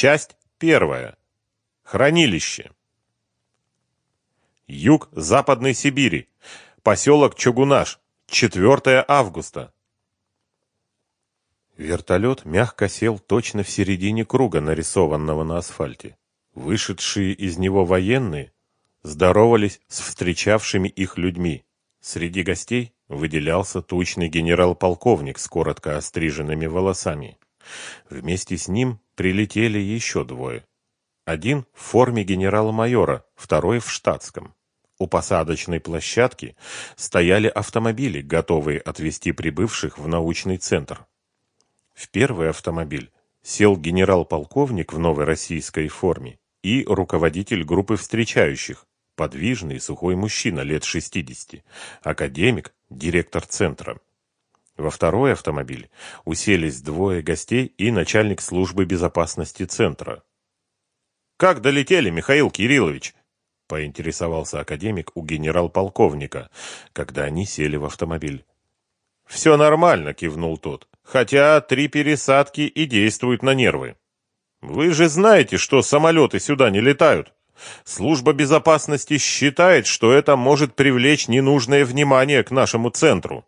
Часть первая. Хранилище. Юг Западной Сибири. Поселок Чугунаш. 4 августа. Вертолет мягко сел точно в середине круга, нарисованного на асфальте. Вышедшие из него военные здоровались с встречавшими их людьми. Среди гостей выделялся тучный генерал-полковник с коротко остриженными волосами. Вместе с ним прилетели еще двое. Один в форме генерала-майора, второй в штатском. У посадочной площадки стояли автомобили, готовые отвезти прибывших в научный центр. В первый автомобиль сел генерал-полковник в новой российской форме и руководитель группы встречающих, подвижный сухой мужчина лет 60, академик, директор центра. Во второй автомобиль уселись двое гостей и начальник службы безопасности центра. «Как долетели, Михаил Кириллович?» – поинтересовался академик у генерал-полковника, когда они сели в автомобиль. «Все нормально», – кивнул тот, – «хотя три пересадки и действуют на нервы. Вы же знаете, что самолеты сюда не летают. Служба безопасности считает, что это может привлечь ненужное внимание к нашему центру».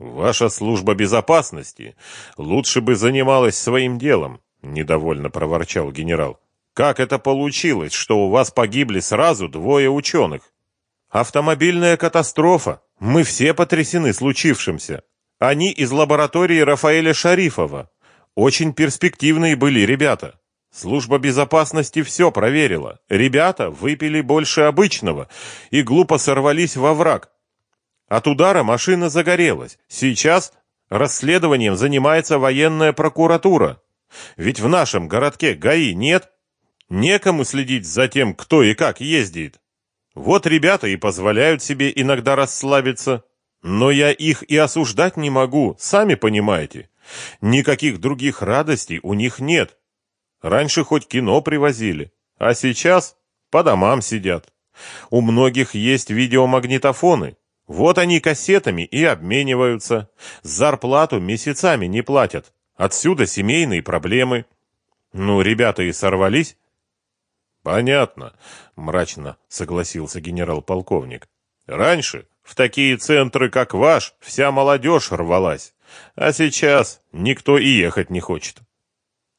Ваша служба безопасности лучше бы занималась своим делом, недовольно проворчал генерал. Как это получилось, что у вас погибли сразу двое ученых? Автомобильная катастрофа. Мы все потрясены случившимся. Они из лаборатории Рафаэля Шарифова. Очень перспективные были ребята. Служба безопасности все проверила. Ребята выпили больше обычного и глупо сорвались во враг. От удара машина загорелась. Сейчас расследованием занимается военная прокуратура. Ведь в нашем городке ГАИ нет. Некому следить за тем, кто и как ездит. Вот ребята и позволяют себе иногда расслабиться. Но я их и осуждать не могу, сами понимаете. Никаких других радостей у них нет. Раньше хоть кино привозили, а сейчас по домам сидят. У многих есть видеомагнитофоны, вот они кассетами и обмениваются. Зарплату месяцами не платят. Отсюда семейные проблемы. Ну, ребята и сорвались. Понятно, мрачно согласился генерал-полковник. Раньше в такие центры, как ваш, вся молодежь рвалась. А сейчас никто и ехать не хочет.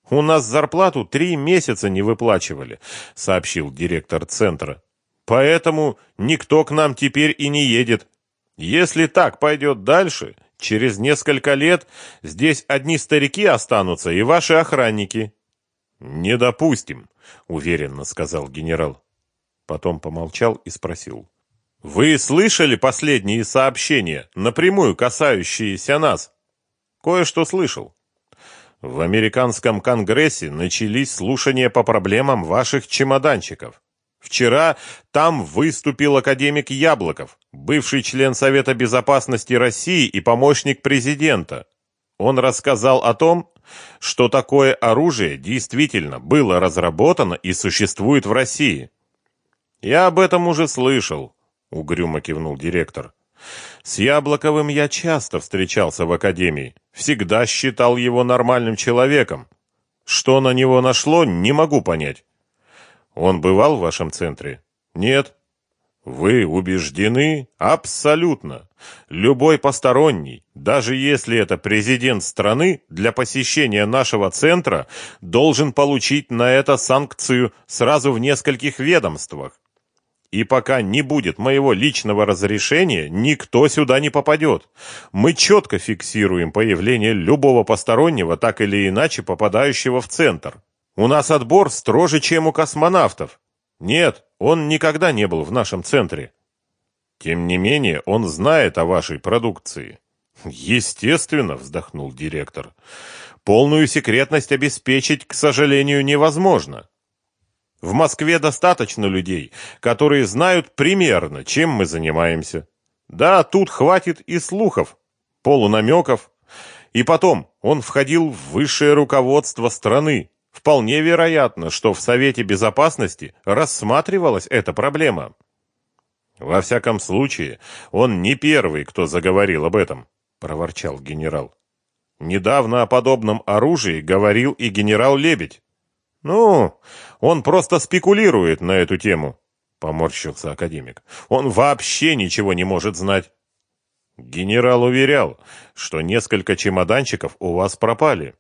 У нас зарплату три месяца не выплачивали, сообщил директор центра. Поэтому никто к нам теперь и не едет. Если так пойдет дальше, через несколько лет здесь одни старики останутся и ваши охранники. Не допустим, уверенно сказал генерал. Потом помолчал и спросил: Вы слышали последние сообщения, напрямую касающиеся нас? Кое-что слышал. В американском конгрессе начались слушания по проблемам ваших чемоданчиков. Вчера там выступил академик Яблоков, бывший член Совета безопасности России и помощник президента. Он рассказал о том, что такое оружие действительно было разработано и существует в России. Я об этом уже слышал, угрюмо кивнул директор. С Яблоковым я часто встречался в академии, всегда считал его нормальным человеком. Что на него нашло, не могу понять. Он бывал в вашем центре? Нет. Вы убеждены? Абсолютно. Любой посторонний, даже если это президент страны, для посещения нашего центра должен получить на это санкцию сразу в нескольких ведомствах. И пока не будет моего личного разрешения, никто сюда не попадет. Мы четко фиксируем появление любого постороннего, так или иначе попадающего в центр. У нас отбор строже, чем у космонавтов. Нет, он никогда не был в нашем центре. Тем не менее, он знает о вашей продукции. Естественно, вздохнул директор. Полную секретность обеспечить, к сожалению, невозможно. В Москве достаточно людей, которые знают примерно, чем мы занимаемся. Да, тут хватит и слухов, полунамеков. И потом, он входил в высшее руководство страны, Вполне вероятно, что в Совете Безопасности рассматривалась эта проблема. Во всяком случае, он не первый, кто заговорил об этом, проворчал генерал. Недавно о подобном оружии говорил и генерал Лебедь. Ну, он просто спекулирует на эту тему, поморщился академик. Он вообще ничего не может знать. Генерал уверял, что несколько чемоданчиков у вас пропали.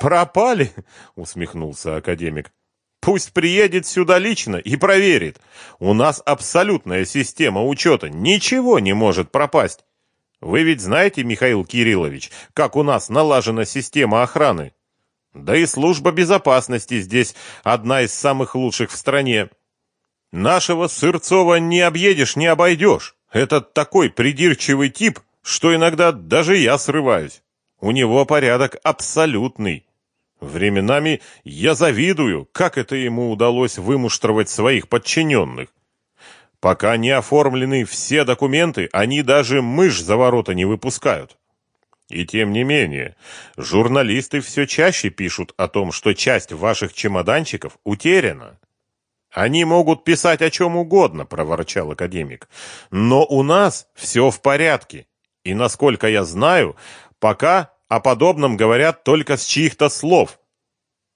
Пропали? усмехнулся академик. Пусть приедет сюда лично и проверит. У нас абсолютная система учета, ничего не может пропасть. Вы ведь знаете, Михаил Кириллович, как у нас налажена система охраны? Да и служба безопасности здесь одна из самых лучших в стране. Нашего Сырцова не объедешь, не обойдешь. Этот такой придирчивый тип, что иногда даже я срываюсь. У него порядок абсолютный. Временами я завидую, как это ему удалось вымуштровать своих подчиненных. Пока не оформлены все документы, они даже мышь за ворота не выпускают. И тем не менее, журналисты все чаще пишут о том, что часть ваших чемоданчиков утеряна. Они могут писать о чем угодно, проворчал академик. Но у нас все в порядке. И насколько я знаю, пока о подобном говорят только с чьих-то слов.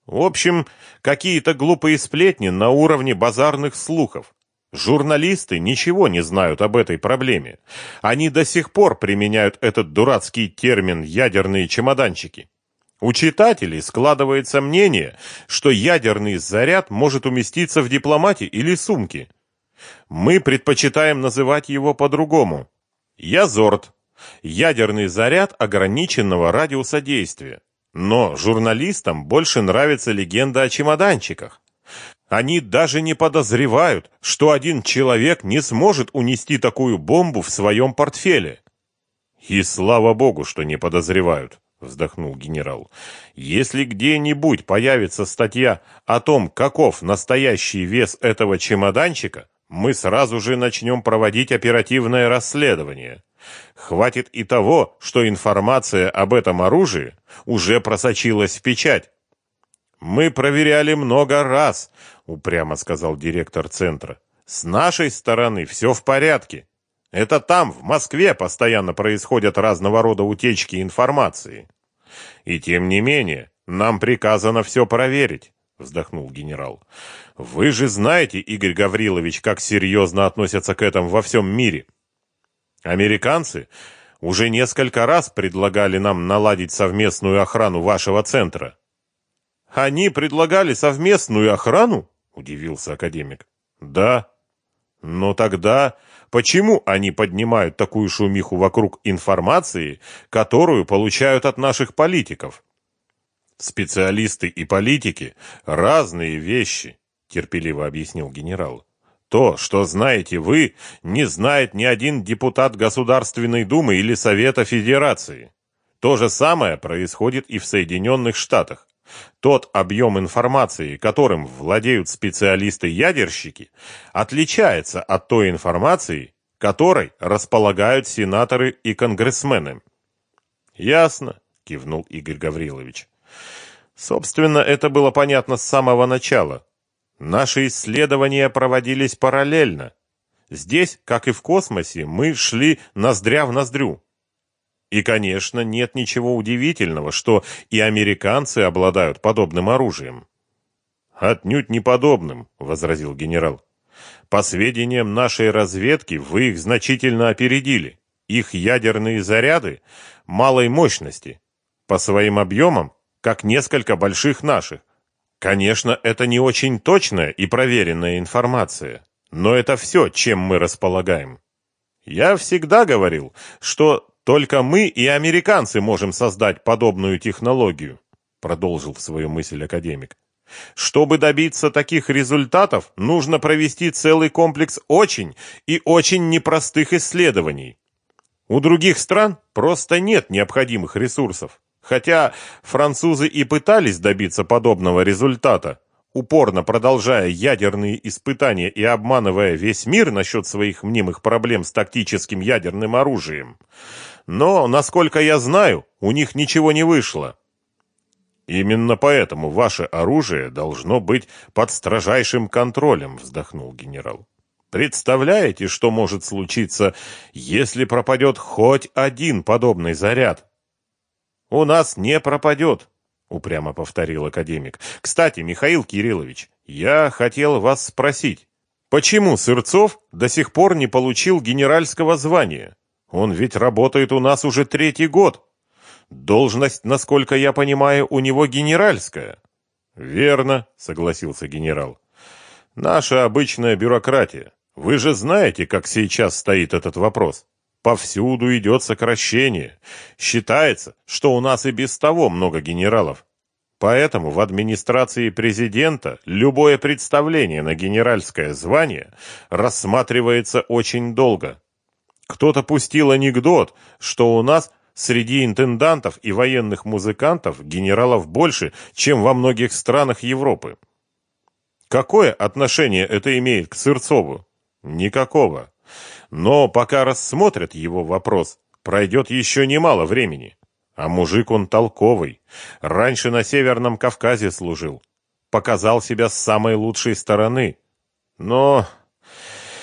В общем, какие-то глупые сплетни на уровне базарных слухов. Журналисты ничего не знают об этой проблеме. Они до сих пор применяют этот дурацкий термин «ядерные чемоданчики». У читателей складывается мнение, что ядерный заряд может уместиться в дипломате или сумке. Мы предпочитаем называть его по-другому. Язорт. Ядерный заряд ограниченного радиуса действия. Но журналистам больше нравится легенда о чемоданчиках. Они даже не подозревают, что один человек не сможет унести такую бомбу в своем портфеле. И слава богу, что не подозревают, вздохнул генерал. Если где-нибудь появится статья о том, каков настоящий вес этого чемоданчика, мы сразу же начнем проводить оперативное расследование. Хватит и того, что информация об этом оружии уже просочилась в печать. Мы проверяли много раз, упрямо сказал директор центра. С нашей стороны все в порядке. Это там, в Москве, постоянно происходят разного рода утечки информации. И тем не менее, нам приказано все проверить, вздохнул генерал. Вы же знаете, Игорь Гаврилович, как серьезно относятся к этому во всем мире. Американцы уже несколько раз предлагали нам наладить совместную охрану вашего центра. Они предлагали совместную охрану? удивился академик. Да. Но тогда почему они поднимают такую шумиху вокруг информации, которую получают от наших политиков? Специалисты и политики разные вещи, терпеливо объяснил генерал. То, что знаете вы, не знает ни один депутат Государственной Думы или Совета Федерации. То же самое происходит и в Соединенных Штатах. Тот объем информации, которым владеют специалисты-ядерщики, отличается от той информации, которой располагают сенаторы и конгрессмены. Ясно, кивнул Игорь Гаврилович. Собственно, это было понятно с самого начала. Наши исследования проводились параллельно. Здесь, как и в космосе, мы шли ноздря в ноздрю. И, конечно, нет ничего удивительного, что и американцы обладают подобным оружием. Отнюдь не подобным, возразил генерал. По сведениям нашей разведки, вы их значительно опередили. Их ядерные заряды малой мощности, по своим объемам, как несколько больших наших. Конечно, это не очень точная и проверенная информация, но это все, чем мы располагаем. Я всегда говорил, что только мы и американцы можем создать подобную технологию, продолжил свою мысль академик. Чтобы добиться таких результатов, нужно провести целый комплекс очень и очень непростых исследований. У других стран просто нет необходимых ресурсов. Хотя французы и пытались добиться подобного результата, упорно продолжая ядерные испытания и обманывая весь мир насчет своих мнимых проблем с тактическим ядерным оружием. Но, насколько я знаю, у них ничего не вышло. Именно поэтому ваше оружие должно быть под строжайшим контролем, вздохнул генерал. Представляете, что может случиться, если пропадет хоть один подобный заряд? У нас не пропадет. упрямо повторил академик. Кстати, Михаил Кириллович, я хотел вас спросить, почему Сырцов до сих пор не получил генеральского звания? Он ведь работает у нас уже третий год. Должность, насколько я понимаю, у него генеральская. Верно, согласился генерал. Наша обычная бюрократия. Вы же знаете, как сейчас стоит этот вопрос. Повсюду идет сокращение. Считается, что у нас и без того много генералов. Поэтому в администрации президента любое представление на генеральское звание рассматривается очень долго. Кто-то пустил анекдот, что у нас среди интендантов и военных музыкантов генералов больше, чем во многих странах Европы. Какое отношение это имеет к Сырцову? Никакого. Но пока рассмотрят его вопрос, пройдет еще немало времени. А мужик он толковый. Раньше на Северном Кавказе служил. Показал себя с самой лучшей стороны. Но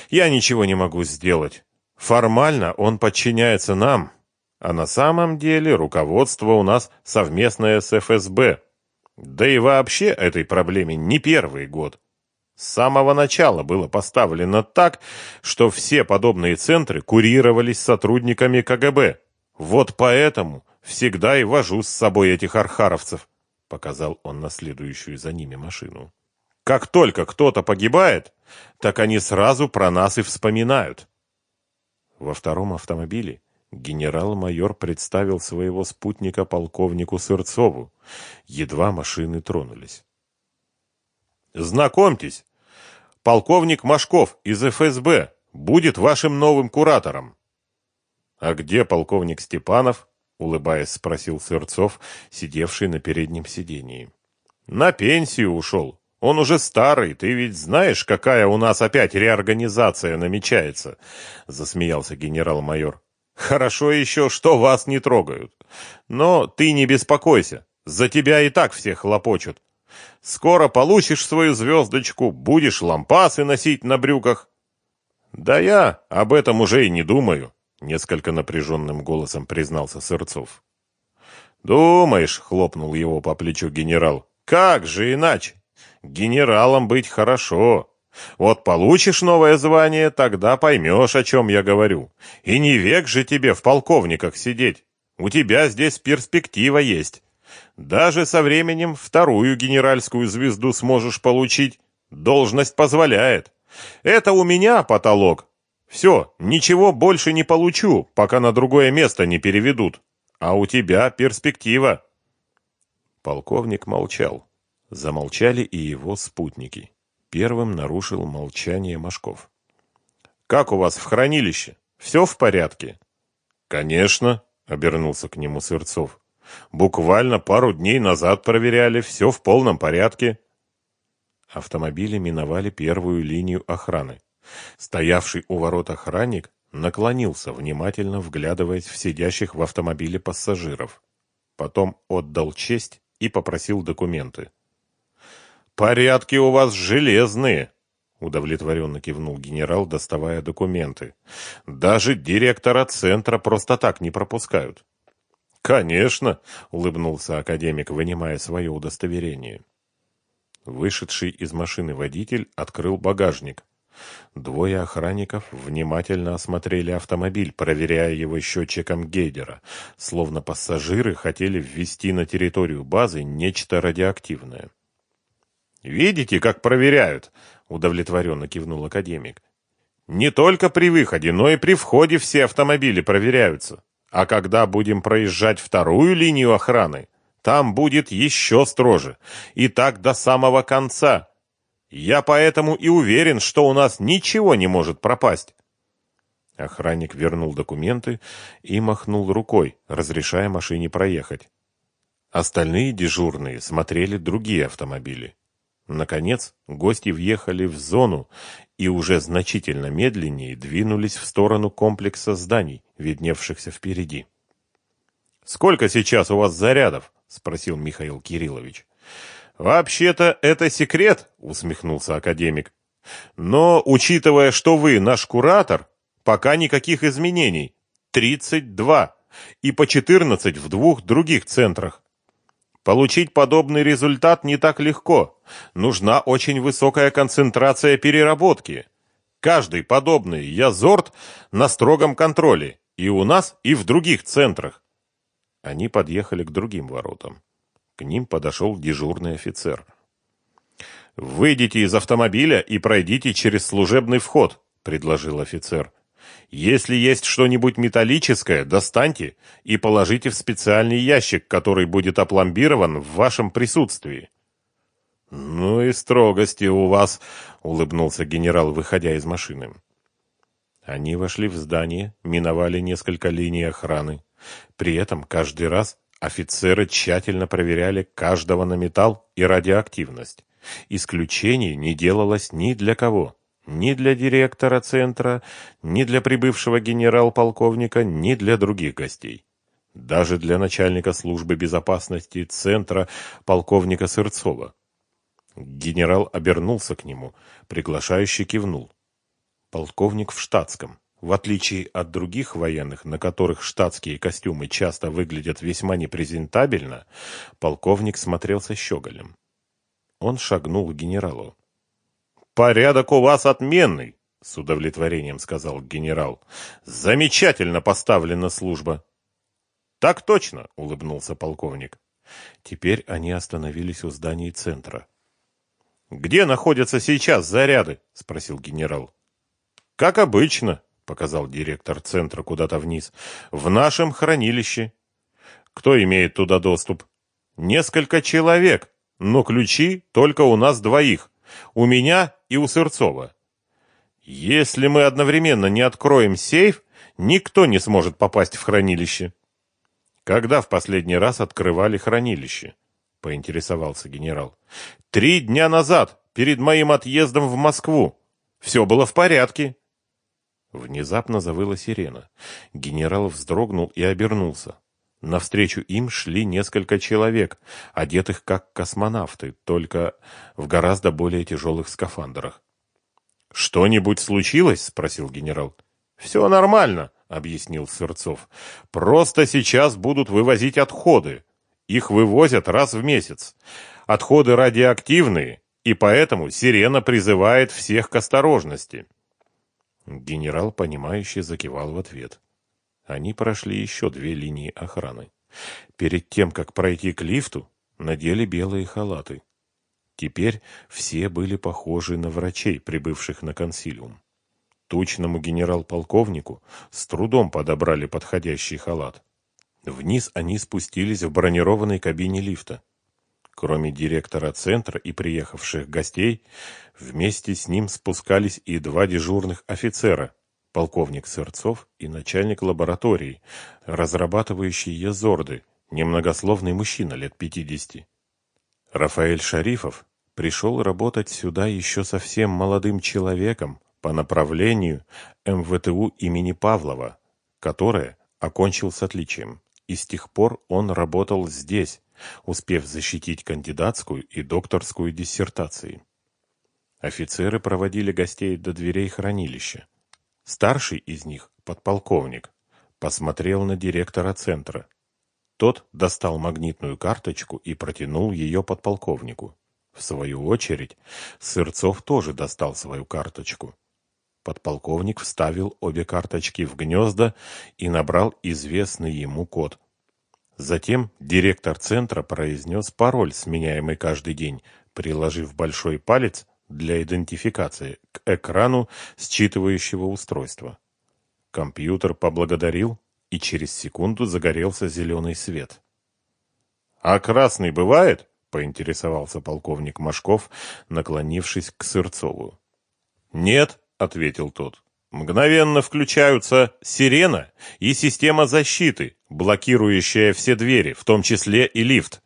я ничего не могу сделать. Формально он подчиняется нам, а на самом деле руководство у нас совместное с ФСБ. Да и вообще этой проблеме не первый год. С самого начала было поставлено так, что все подобные центры курировались сотрудниками КГБ. Вот поэтому всегда и вожу с собой этих архаровцев, показал он на следующую за ними машину. Как только кто-то погибает, так они сразу про нас и вспоминают. Во втором автомобиле генерал-майор представил своего спутника полковнику Сырцову. Едва машины тронулись. Знакомьтесь, Полковник Машков из ФСБ будет вашим новым куратором. А где полковник Степанов? улыбаясь, спросил Сырцов, сидевший на переднем сидении. На пенсию ушел. Он уже старый, ты ведь знаешь, какая у нас опять реорганизация намечается, засмеялся генерал-майор. Хорошо еще, что вас не трогают. Но ты не беспокойся, за тебя и так все хлопочут. Скоро получишь свою звездочку, будешь лампасы носить на брюках. Да я об этом уже и не думаю, несколько напряженным голосом признался Сырцов. Думаешь, хлопнул его по плечу генерал. Как же иначе? Генералом быть хорошо. Вот получишь новое звание, тогда поймешь, о чем я говорю. И не век же тебе в полковниках сидеть. У тебя здесь перспектива есть. Даже со временем вторую генеральскую звезду сможешь получить. Должность позволяет. Это у меня потолок. Все, ничего больше не получу, пока на другое место не переведут. А у тебя перспектива. Полковник молчал. Замолчали и его спутники. Первым нарушил молчание Машков. Как у вас в хранилище? Все в порядке? Конечно, обернулся к нему Сырцов. Буквально пару дней назад проверяли, все в полном порядке. Автомобили миновали первую линию охраны. Стоявший у ворот охранник наклонился, внимательно вглядываясь в сидящих в автомобиле пассажиров. Потом отдал честь и попросил документы. «Порядки у вас железные!» — удовлетворенно кивнул генерал, доставая документы. «Даже директора центра просто так не пропускают. Конечно, улыбнулся академик, вынимая свое удостоверение. Вышедший из машины водитель открыл багажник. Двое охранников внимательно осмотрели автомобиль, проверяя его счетчиком Гейдера, словно пассажиры хотели ввести на территорию базы нечто радиоактивное. «Видите, как проверяют?» — удовлетворенно кивнул академик. «Не только при выходе, но и при входе все автомобили проверяются». А когда будем проезжать вторую линию охраны, там будет еще строже. И так до самого конца. Я поэтому и уверен, что у нас ничего не может пропасть. Охранник вернул документы и махнул рукой, разрешая машине проехать. Остальные дежурные смотрели другие автомобили. Наконец, гости въехали в зону и уже значительно медленнее двинулись в сторону комплекса зданий, видневшихся впереди. «Сколько сейчас у вас зарядов?» — спросил Михаил Кириллович. «Вообще-то это секрет», — усмехнулся академик. «Но, учитывая, что вы наш куратор, пока никаких изменений. Тридцать два. И по четырнадцать в двух других центрах. Получить подобный результат не так легко. Нужна очень высокая концентрация переработки. Каждый подобный язорт на строгом контроле. И у нас, и в других центрах. Они подъехали к другим воротам. К ним подошел дежурный офицер. «Выйдите из автомобиля и пройдите через служебный вход», — предложил офицер. Если есть что-нибудь металлическое, достаньте и положите в специальный ящик, который будет опломбирован в вашем присутствии. Ну и строгости у вас, улыбнулся генерал, выходя из машины. Они вошли в здание, миновали несколько линий охраны. При этом каждый раз офицеры тщательно проверяли каждого на металл и радиоактивность. Исключений не делалось ни для кого. Ни для директора центра, ни для прибывшего генерал-полковника, ни для других гостей. Даже для начальника службы безопасности центра полковника Сырцова. Генерал обернулся к нему, приглашающе кивнул. Полковник в штатском. В отличие от других военных, на которых штатские костюмы часто выглядят весьма непрезентабельно, полковник смотрелся щеголем. Он шагнул к генералу. «Порядок у вас отменный», — с удовлетворением сказал генерал. «Замечательно поставлена служба». «Так точно», — улыбнулся полковник. Теперь они остановились у зданий центра. «Где находятся сейчас заряды?» — спросил генерал. «Как обычно», — показал директор центра куда-то вниз. «В нашем хранилище». «Кто имеет туда доступ?» «Несколько человек, но ключи только у нас двоих. У меня и у Сырцова. Если мы одновременно не откроем сейф, никто не сможет попасть в хранилище. Когда в последний раз открывали хранилище? Поинтересовался генерал. Три дня назад, перед моим отъездом в Москву. Все было в порядке. Внезапно завыла сирена. Генерал вздрогнул и обернулся. Навстречу им шли несколько человек, одетых как космонавты, только в гораздо более тяжелых скафандрах. «Что-нибудь случилось?» — спросил генерал. «Все нормально», — объяснил Сырцов. «Просто сейчас будут вывозить отходы. Их вывозят раз в месяц. Отходы радиоактивные, и поэтому сирена призывает всех к осторожности». Генерал, понимающе закивал в ответ. Они прошли еще две линии охраны. Перед тем, как пройти к лифту, надели белые халаты. Теперь все были похожи на врачей, прибывших на консилиум. Тучному генерал-полковнику с трудом подобрали подходящий халат. Вниз они спустились в бронированной кабине лифта. Кроме директора центра и приехавших гостей, вместе с ним спускались и два дежурных офицера, полковник Сырцов и начальник лаборатории, разрабатывающий езорды, немногословный мужчина лет пятидесяти. Рафаэль Шарифов пришел работать сюда еще совсем молодым человеком по направлению МВТУ имени Павлова, которое окончил с отличием, и с тех пор он работал здесь, успев защитить кандидатскую и докторскую диссертации. Офицеры проводили гостей до дверей хранилища. Старший из них, подполковник, посмотрел на директора центра. Тот достал магнитную карточку и протянул ее подполковнику. В свою очередь, Сырцов тоже достал свою карточку. Подполковник вставил обе карточки в гнезда и набрал известный ему код. Затем директор центра произнес пароль, сменяемый каждый день, приложив большой палец для идентификации к экрану считывающего устройства. Компьютер поблагодарил, и через секунду загорелся зеленый свет. «А красный бывает?» — поинтересовался полковник Машков, наклонившись к Сырцову. «Нет», — ответил тот. «Мгновенно включаются сирена и система защиты, блокирующая все двери, в том числе и лифт.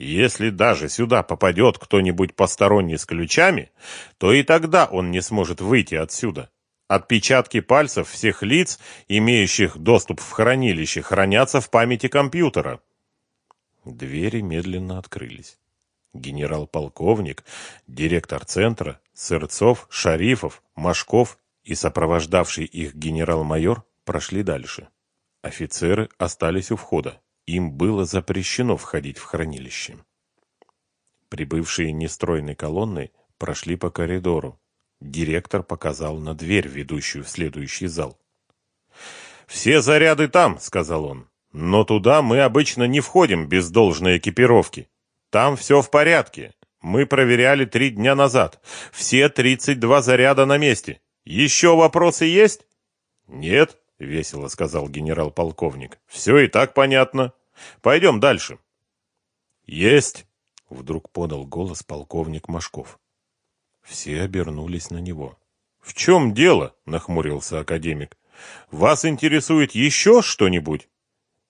Если даже сюда попадет кто-нибудь посторонний с ключами, то и тогда он не сможет выйти отсюда. Отпечатки пальцев всех лиц, имеющих доступ в хранилище, хранятся в памяти компьютера. Двери медленно открылись. Генерал-полковник, директор центра, Сырцов, Шарифов, Машков и сопровождавший их генерал-майор прошли дальше. Офицеры остались у входа им было запрещено входить в хранилище. Прибывшие нестройной колонной прошли по коридору. Директор показал на дверь, ведущую в следующий зал. «Все заряды там», — сказал он. «Но туда мы обычно не входим без должной экипировки. Там все в порядке. Мы проверяли три дня назад. Все 32 заряда на месте. Еще вопросы есть?» «Нет», — весело сказал генерал-полковник. «Все и так понятно. Пойдем дальше». «Есть», — вдруг подал голос полковник Машков. Все обернулись на него. «В чем дело?» — нахмурился академик. «Вас интересует еще что-нибудь?»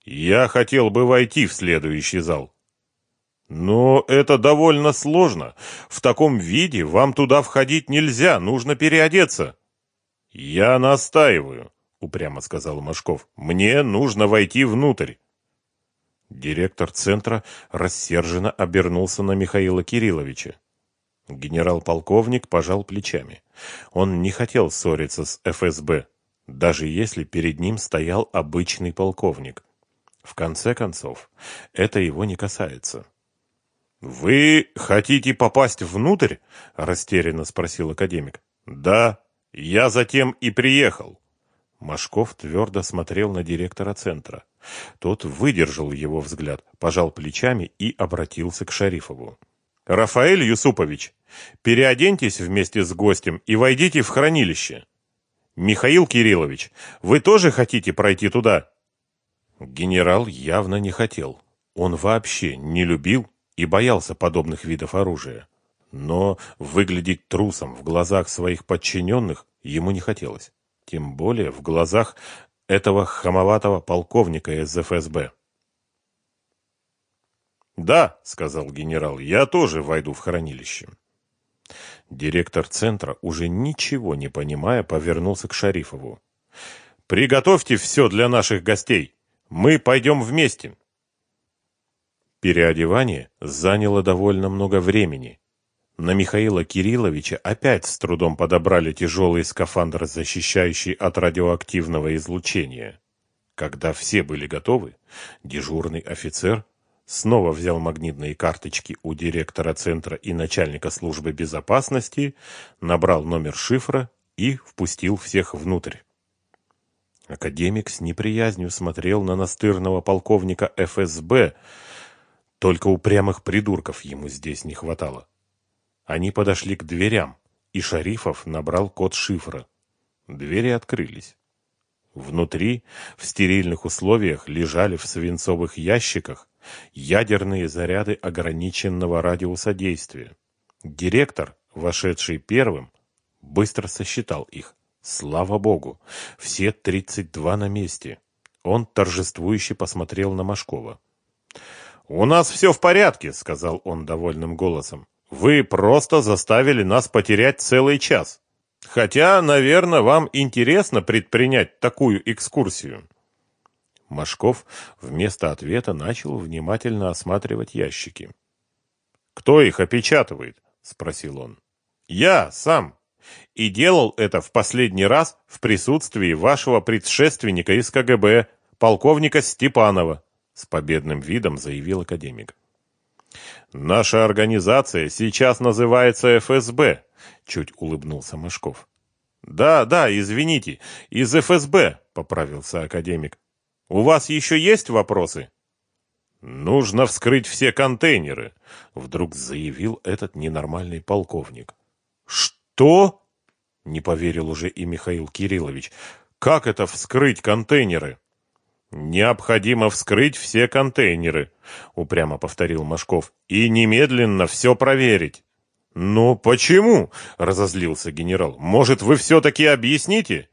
«Я хотел бы войти в следующий зал». «Но это довольно сложно. В таком виде вам туда входить нельзя, нужно переодеться». «Я настаиваю», — упрямо сказал Машков. «Мне нужно войти внутрь». Директор центра рассерженно обернулся на Михаила Кирилловича. Генерал-полковник пожал плечами. Он не хотел ссориться с ФСБ, даже если перед ним стоял обычный полковник. В конце концов, это его не касается. «Вы хотите попасть внутрь?» – растерянно спросил академик. «Да, я затем и приехал». Машков твердо смотрел на директора центра. Тот выдержал его взгляд, пожал плечами и обратился к Шарифову. «Рафаэль Юсупович, переоденьтесь вместе с гостем и войдите в хранилище. Михаил Кириллович, вы тоже хотите пройти туда?» Генерал явно не хотел. Он вообще не любил и боялся подобных видов оружия. Но выглядеть трусом в глазах своих подчиненных ему не хотелось. Тем более в глазах этого хамоватого полковника из ФСБ. «Да», — сказал генерал, — «я тоже войду в хранилище». Директор центра, уже ничего не понимая, повернулся к Шарифову. «Приготовьте все для наших гостей. Мы пойдем вместе». Переодевание заняло довольно много времени. На Михаила Кирилловича опять с трудом подобрали тяжелый скафандр, защищающий от радиоактивного излучения. Когда все были готовы, дежурный офицер снова взял магнитные карточки у директора центра и начальника службы безопасности, набрал номер шифра и впустил всех внутрь. Академик с неприязнью смотрел на настырного полковника ФСБ, только упрямых придурков ему здесь не хватало. Они подошли к дверям, и Шарифов набрал код шифра. Двери открылись. Внутри, в стерильных условиях, лежали в свинцовых ящиках ядерные заряды ограниченного радиуса действия. Директор, вошедший первым, быстро сосчитал их. Слава богу, все 32 на месте. Он торжествующе посмотрел на Машкова. «У нас все в порядке», — сказал он довольным голосом. «Вы просто заставили нас потерять целый час. Хотя, наверное, вам интересно предпринять такую экскурсию». Машков вместо ответа начал внимательно осматривать ящики. «Кто их опечатывает?» — спросил он. «Я сам. И делал это в последний раз в присутствии вашего предшественника из КГБ, полковника Степанова», — с победным видом заявил академик. «Наша организация сейчас называется ФСБ», — чуть улыбнулся Машков. «Да, да, извините, из ФСБ», — поправился академик. У вас еще есть вопросы? Нужно вскрыть все контейнеры, вдруг заявил этот ненормальный полковник. Что? Не поверил уже и Михаил Кириллович. Как это вскрыть контейнеры? Необходимо вскрыть все контейнеры, упрямо повторил Машков, и немедленно все проверить. «Ну почему?» – разозлился генерал. «Может, вы все-таки объясните?»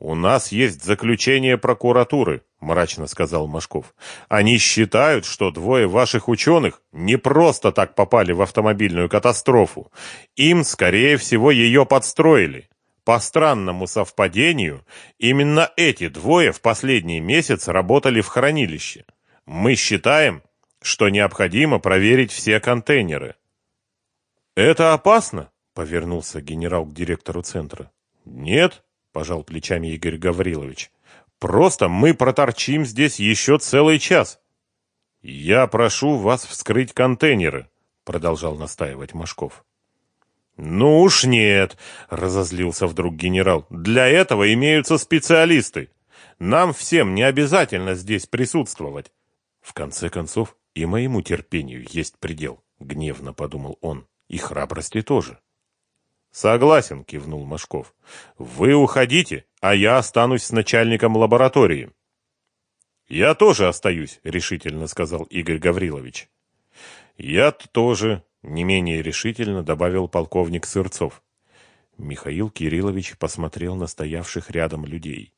«У нас есть заключение прокуратуры», — мрачно сказал Машков. «Они считают, что двое ваших ученых не просто так попали в автомобильную катастрофу. Им, скорее всего, ее подстроили. По странному совпадению, именно эти двое в последний месяц работали в хранилище. Мы считаем, что необходимо проверить все контейнеры». «Это опасно?» — повернулся генерал к директору центра. «Нет», пожал плечами Игорь Гаврилович. Просто мы проторчим здесь еще целый час. «Я прошу вас вскрыть контейнеры», — продолжал настаивать Машков. «Ну уж нет», — разозлился вдруг генерал. «Для этого имеются специалисты. Нам всем не обязательно здесь присутствовать». В конце концов, и моему терпению есть предел, — гневно подумал он, — и храбрости тоже. «Согласен», — кивнул Машков. «Вы уходите, а я останусь с начальником лаборатории». «Я тоже остаюсь», — решительно сказал Игорь Гаврилович. «Я тоже», — не менее решительно добавил полковник Сырцов. Михаил Кириллович посмотрел на стоявших рядом людей.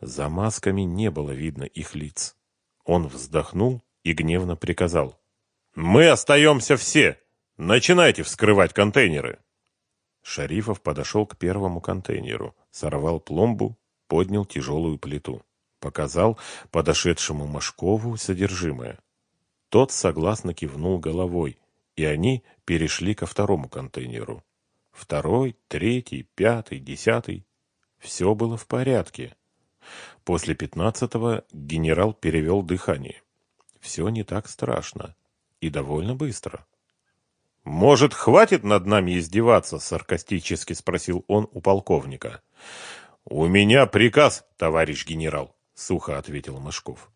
За масками не было видно их лиц. Он вздохнул и гневно приказал. «Мы остаемся все! Начинайте вскрывать контейнеры!» Шарифов подошел к первому контейнеру, сорвал пломбу, поднял тяжелую плиту показал подошедшему Машкову содержимое. Тот согласно кивнул головой, и они перешли ко второму контейнеру. Второй, третий, пятый, десятый. Все было в порядке. После пятнадцатого генерал перевел дыхание. Все не так страшно. И довольно быстро. «Может, хватит над нами издеваться?» — саркастически спросил он у полковника. «У меня приказ, товарищ генерал сухо ответил Машков.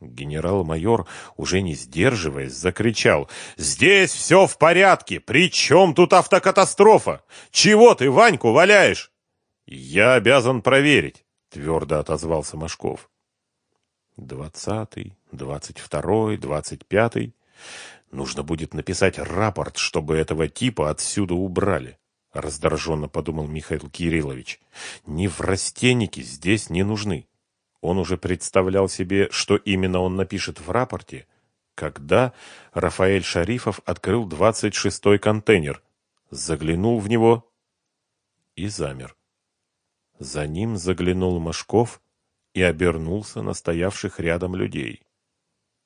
Генерал-майор, уже не сдерживаясь, закричал. «Здесь все в порядке! При чем тут автокатастрофа? Чего ты Ваньку валяешь?» «Я обязан проверить», — твердо отозвался Машков. «Двадцатый, двадцать второй, двадцать пятый. Нужно будет написать рапорт, чтобы этого типа отсюда убрали», — раздраженно подумал Михаил Кириллович. «Ни в растенники здесь не нужны». Он уже представлял себе, что именно он напишет в рапорте, когда Рафаэль Шарифов открыл двадцать шестой контейнер, заглянул в него и замер. За ним заглянул Машков и обернулся на стоявших рядом людей.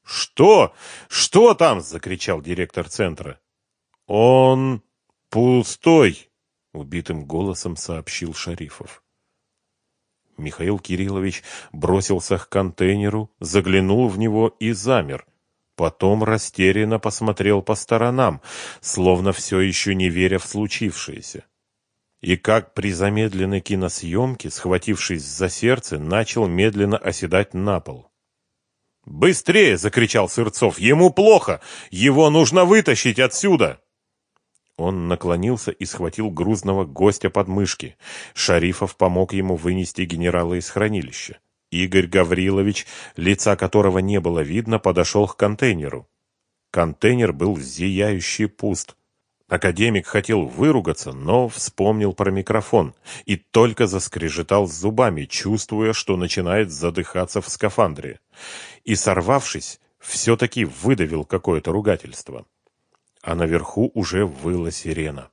«Что? Что там?» — закричал директор центра. «Он пустой!» — убитым голосом сообщил Шарифов. Михаил Кириллович бросился к контейнеру, заглянул в него и замер. Потом растерянно посмотрел по сторонам, словно все еще не веря в случившееся. И как при замедленной киносъемке, схватившись за сердце, начал медленно оседать на пол. «Быстрее!» — закричал Сырцов. «Ему плохо! Его нужно вытащить отсюда!» Он наклонился и схватил грузного гостя под мышки. Шарифов помог ему вынести генерала из хранилища. Игорь Гаврилович, лица которого не было видно, подошел к контейнеру. Контейнер был зияющий пуст. Академик хотел выругаться, но вспомнил про микрофон и только заскрежетал зубами, чувствуя, что начинает задыхаться в скафандре. И, сорвавшись, все-таки выдавил какое-то ругательство а наверху уже выла сирена.